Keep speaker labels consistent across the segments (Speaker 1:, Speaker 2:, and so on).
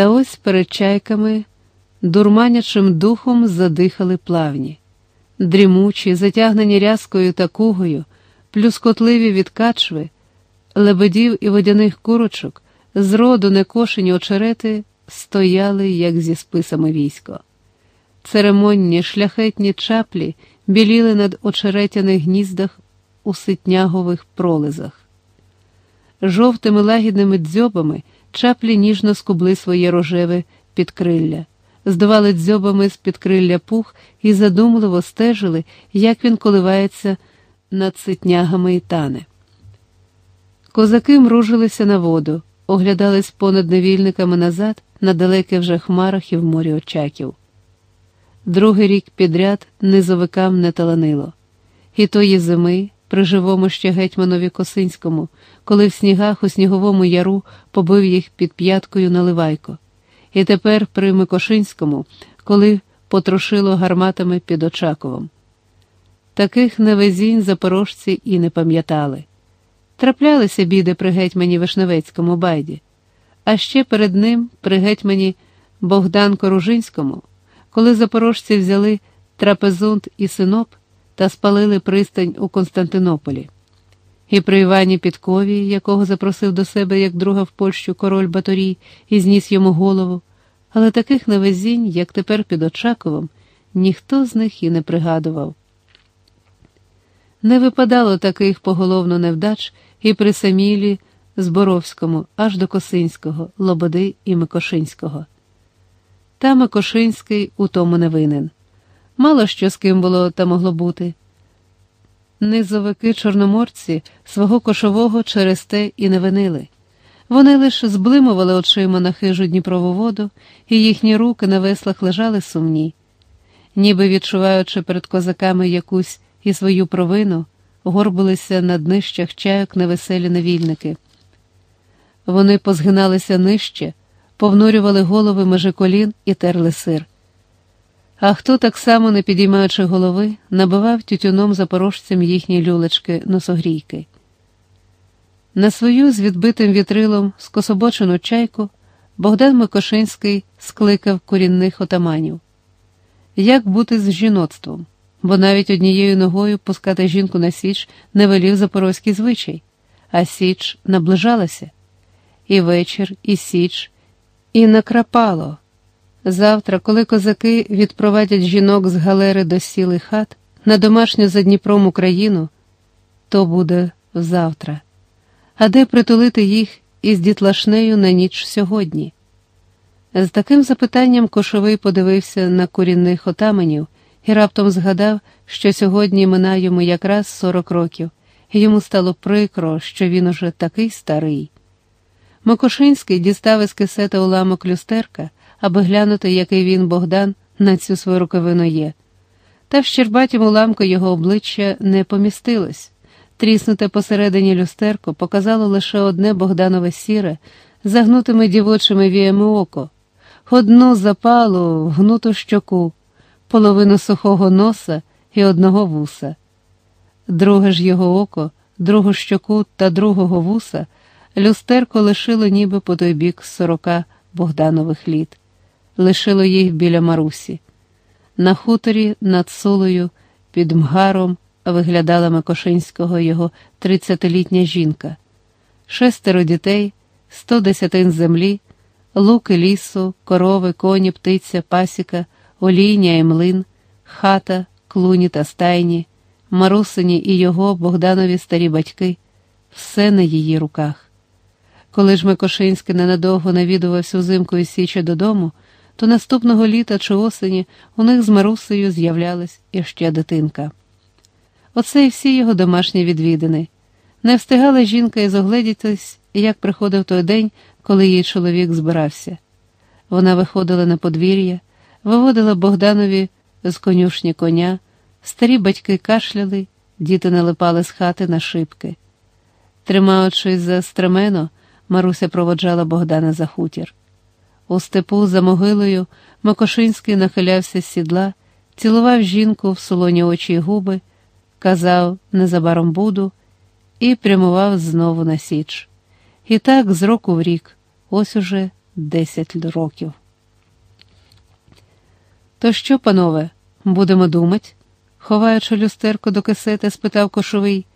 Speaker 1: Та ось перед чайками дурманячим духом задихали плавні, дрімучі, затягнені рязкою та кугою, плюскотливі від качви, лебедів і водяних курочок, зроду некошені очерети стояли, як зі списами військо. Церемонні шляхетні чаплі біліли над очеретяних гніздах у ситнягових пролизах. Жовтими лагідними дзьобами чаплі ніжно скубли своє рожеве підкрилля, здували дзьобами з підкрилля пух і задумливо стежили, як він коливається над ситнягами і тане. Козаки мружилися на воду, оглядались понад невільниками назад на далеких вже хмарах і в морі очаків. Другий рік підряд низовикам не таланило. І тої зими, при живому ще гетьманові Косинському, коли в снігах у сніговому яру побив їх під п'яткою наливайко, і тепер при Микошинському, коли потрошило гарматами під Очаковом. Таких невезінь запорожці і не пам'ятали. Траплялися біди при гетьмані Вишневецькому байді, а ще перед ним при гетьмані Богдан Коружинському, коли запорожці взяли трапезунт і синоп та спалили пристань у Константинополі. І при Івані Підкові, якого запросив до себе як друга в Польщу король Баторій і зніс йому голову, але таких невезінь, як тепер під Очаковом, ніхто з них і не пригадував. Не випадало таких поголовно невдач і при Самілі Зборовському, аж до Косинського, Лободи і Микошинського. Та Микошинський у тому не винен. Мало що з ким було та могло бути. Низовики чорноморці свого кошового через те і не винили. Вони лише зблимували очима на хижу Дніпрову воду, і їхні руки на веслах лежали сумні, ніби відчуваючи перед козаками якусь і свою провину, горбилися на днищах чайок невеселі невільники. Вони позгиналися нижче, повнурювали голови межи колін і терли сир. А хто так само, не підіймаючи голови, набивав тютюном запорожцям їхні люлечки носогрійки. На свою з відбитим вітрилом скособочену чайку Богдан Микошинський скликав корінних отаманів. Як бути з жіноцтвом? Бо навіть однією ногою пускати жінку на Січ не велів запорозький звичай, а Січ наближалася. І вечір, і Січ, і накрапало. Завтра, коли козаки відпровадять жінок з галери до сіли хат на домашню за Дніпром Україну, то буде завтра. А де притулити їх із дітлашнею на ніч сьогодні? З таким запитанням Кошовий подивився на корінних отаманів і раптом згадав, що сьогодні минає йому якраз сорок років, і йому стало прикро, що він уже такий старий. Микошинський дістав із кисета уламок люстерка аби глянути, який він Богдан на цю свою рукавину є. Та в щербатім уламку його обличчя не помістилось. Тріснуте посередині люстерко показало лише одне Богданове сіре, загнутими дівочими віями око, одну запалу, гнуту щоку, половину сухого носа і одного вуса. Друге ж його око, другу щоку та другого вуса люстерко лишило ніби по той бік сорока Богданових літ лишило їх біля Марусі. На хуторі над Сулою під мгаром виглядала Микошинського його тридцятилітня жінка, шестеро дітей, сто десятин землі, луки лісу, корови, коні, птиця, пасіка, олійня і млин, хата, клуні та стайні, Марусині і його Богданові старі батьки, все на її руках. Коли ж Микошинський ненадовго навідувався узимку із Січі додому, то наступного літа чи осені у них з Марусею з'являлась іще дитинка. Оце і всі його домашні відвідини. Не встигала жінка і зогледітись, як приходив той день, коли її чоловік збирався. Вона виходила на подвір'я, виводила Богданові з конюшні коня, старі батьки кашляли, діти налипали з хати на шибки. Тримаючись за стремено, Маруся проводжала Богдана за хутір. У степу за могилою Макошинський нахилявся з сідла, цілував жінку в солоні очі й губи, казав незабаром буду і прямував знову на січ. І так з року в рік, ось уже десять років. То що, панове, будемо думать? ховаючи люстерко до кисети, спитав кошовий.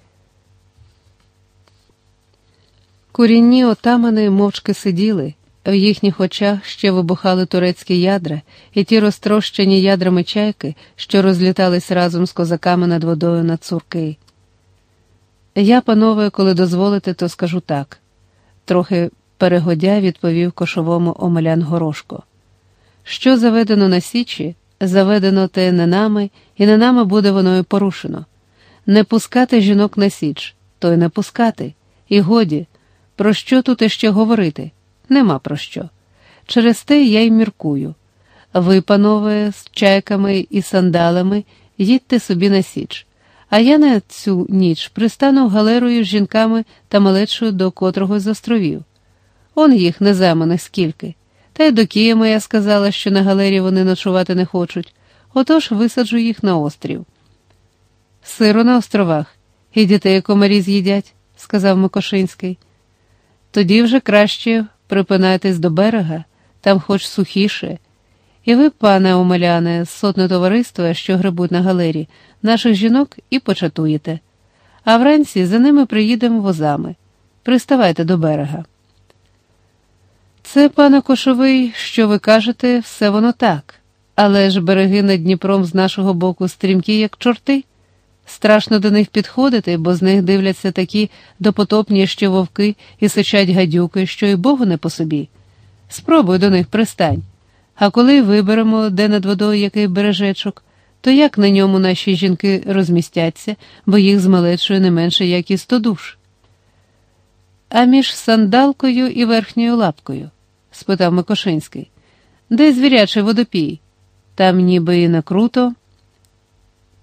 Speaker 1: Курінні отамани мовчки сиділи, в їхніх очах ще вибухали турецькі ядра і ті розтрощені ядрами чайки, що розлітались разом з козаками над водою на цурки. Я, панове, коли дозволите, то скажу так. Трохи перегодя відповів кошовому Омелян Горошко. Що заведено на Січі, заведено те не нами, і не нами буде воно і порушено. Не пускати жінок на Січ, то й не пускати. І годі, про що тут іще говорити? Нема про що. Через те я й міркую. Ви, панове, з чайками і сандалами, їдьте собі на Січ. А я на цю ніч пристану галерою з жінками та малечою до котрого з островів. Он їх незайманих скільки. Та й до Кія моя сказала, що на галері вони ночувати не хочуть, отож висаджу їх на острів. Сиро на островах, і дітей комарі з'їдять, сказав Микошинський. Тоді вже краще припинайтесь до берега, там хоч сухіше. І ви, пане Омеляне, сотне товариства, що грибуть на галері, наших жінок і початуєте. А вранці за ними приїдемо возами. Приставайте до берега. Це, пане Кошовий, що ви кажете, все воно так. Але ж береги над Дніпром з нашого боку стрімкі, як чорти. Страшно до них підходити, бо з них дивляться такі допотопні ще вовки і сичать гадюки, що й Богу не по собі. Спробуй до них пристань. А коли виберемо, де над водою який бережечок, то як на ньому наші жінки розмістяться, бо їх змалечує не менше, як і сто душ? А між сандалкою і верхньою лапкою? спитав Микошинський. Де звірячий водопій? Там ніби і не круто.